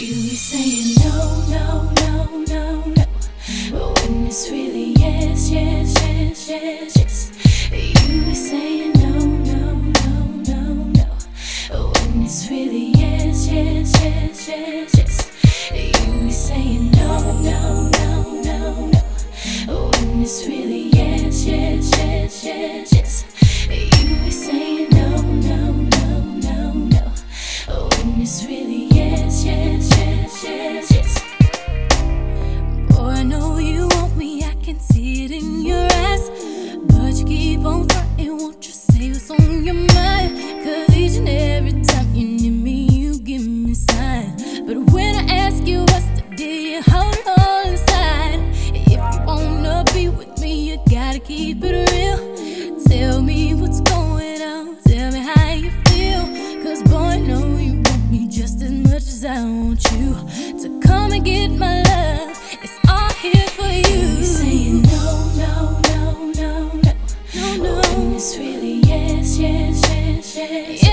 You be saying no, no, no, no, no. But when it's really yes, yes, yes, yes, yes. You be saying no, no, no, no, no. But when it's really yes, yes, yes, yes, yes. You be saying no, no, no, no, no. But when it's really But when I ask you what's the deal, you hold it all inside. If you wanna be with me, you gotta keep it real. Tell me what's going on, tell me how you feel. Cause boy, I know you want me just as much as I want you to come and get my love. It's all here for You you. be saying no, no, no, no, no. No, no. Oh, it's really yes, yes, yes, yes, yes.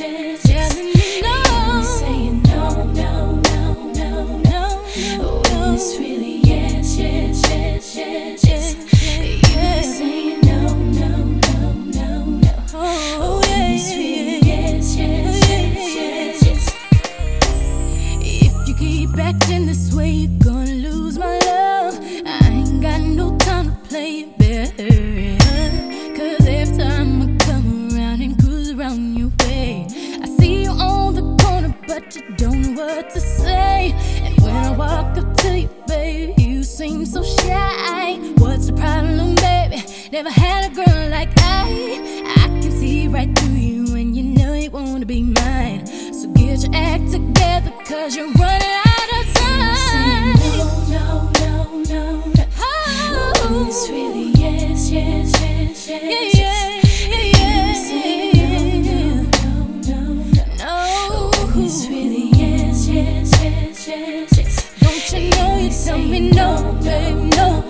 Yes, what to say. And when I walk up to you, baby, you seem so shy. What's the problem, baby? Never had a girl like I. I can see right through you, and you know you wanna be mine. So get your act together, cause you're running tell me no, babe, no.